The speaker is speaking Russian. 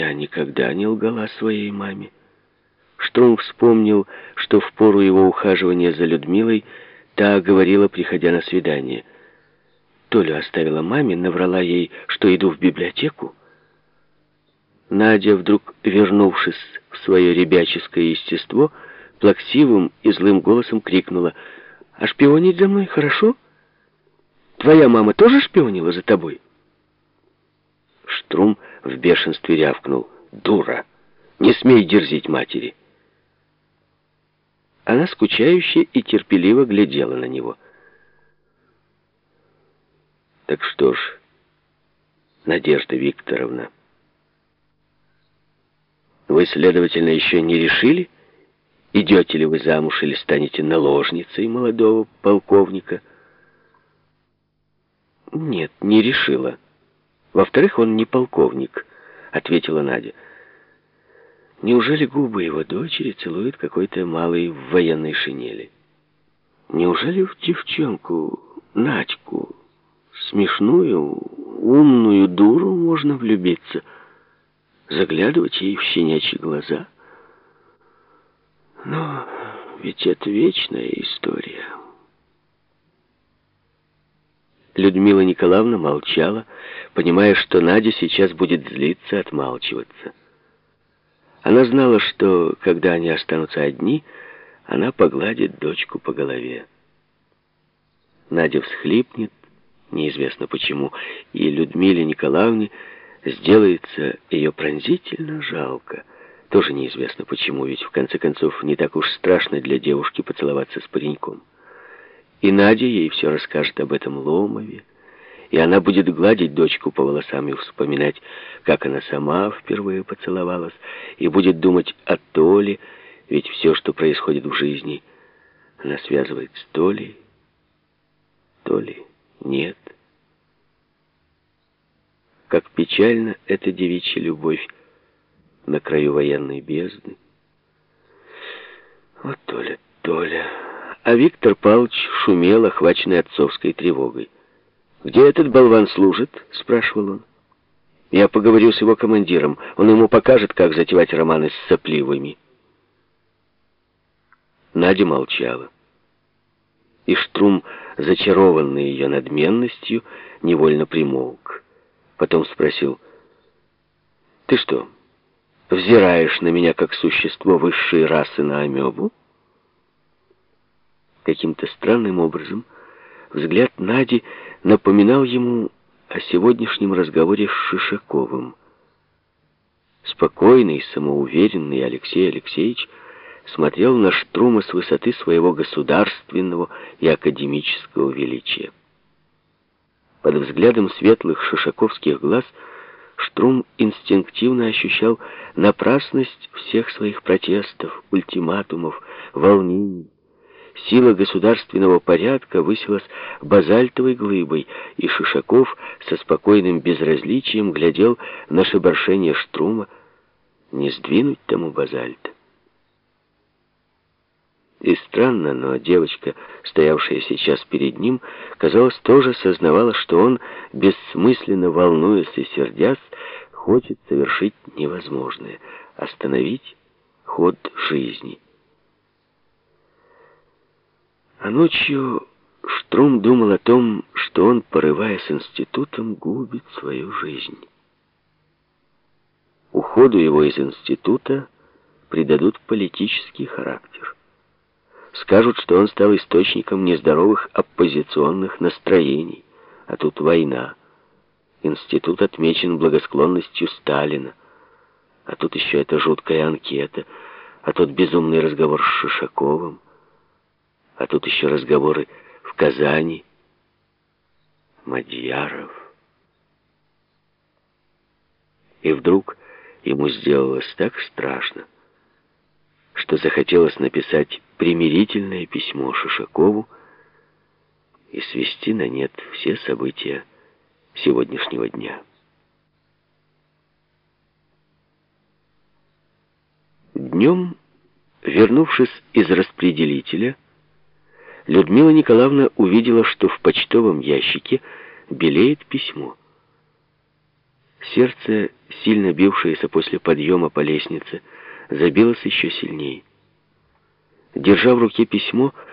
Я никогда не лгала своей маме. Штрум вспомнил, что в пору его ухаживания за Людмилой та говорила, приходя на свидание. Толю оставила маме, наврала ей, что иду в библиотеку. Надя, вдруг вернувшись в свое ребяческое естество, плаксивым и злым голосом крикнула, «А шпионить за мной хорошо? Твоя мама тоже шпионила за тобой?» Штрум в бешенстве рявкнул, «Дура! Не смей дерзить матери!» Она скучающе и терпеливо глядела на него. «Так что ж, Надежда Викторовна...» Вы, следовательно, еще не решили, идете ли вы замуж или станете наложницей молодого полковника? Нет, не решила. Во-вторых, он не полковник, ответила Надя. Неужели губы его дочери целует какой-то малый в военной шинели? Неужели в девчонку, Надьку, смешную, умную дуру можно влюбиться? — заглядывать ей в щенячьи глаза. Но ведь это вечная история. Людмила Николаевна молчала, понимая, что Надя сейчас будет злиться, отмалчиваться. Она знала, что, когда они останутся одни, она погладит дочку по голове. Надя всхлипнет, неизвестно почему, и Людмиле Николаевне сделается ее пронзительно жалко. Тоже неизвестно почему, ведь в конце концов не так уж страшно для девушки поцеловаться с пареньком. И Надя ей все расскажет об этом Ломове, и она будет гладить дочку по волосам и вспоминать, как она сама впервые поцеловалась, и будет думать о Толе, ведь все, что происходит в жизни, она связывает с Толей. Толи нет как печальна эта девичья любовь на краю военной бездны. Вот Толя, Толя. А Виктор Павлович шумел, охваченный отцовской тревогой. «Где этот болван служит?» — спрашивал он. «Я поговорю с его командиром. Он ему покажет, как затевать романы с сопливыми». Надя молчала. И Штрум, зачарованный ее надменностью, невольно примолк. Потом спросил, «Ты что, взираешь на меня как существо высшей расы на амебу?» Каким-то странным образом взгляд Нади напоминал ему о сегодняшнем разговоре с Шишаковым. Спокойный, самоуверенный Алексей Алексеевич смотрел на Штрума с высоты своего государственного и академического величия. Под взглядом светлых шишаковских глаз Штрум инстинктивно ощущал напрасность всех своих протестов, ультиматумов, волнений. Сила государственного порядка высилась базальтовой глыбой, и Шишаков со спокойным безразличием глядел на шебаршение Штрума, не сдвинуть тому базальт. И странно, но девочка, стоявшая сейчас перед ним, казалось, тоже сознавала, что он, бессмысленно волнуясь и сердясь, хочет совершить невозможное — остановить ход жизни. А ночью Штрум думал о том, что он, порываясь институтом, губит свою жизнь. Уходу его из института придадут политический характер. Скажут, что он стал источником нездоровых оппозиционных настроений. А тут война. Институт отмечен благосклонностью Сталина. А тут еще эта жуткая анкета. А тут безумный разговор с Шишаковым. А тут еще разговоры в Казани. Мадьяров. И вдруг ему сделалось так страшно, что захотелось написать примирительное письмо Шишакову и свести на нет все события сегодняшнего дня. Днем, вернувшись из распределителя, Людмила Николаевна увидела, что в почтовом ящике белеет письмо. Сердце, сильно бившееся после подъема по лестнице, забилось еще сильнее. Держа в руке письмо,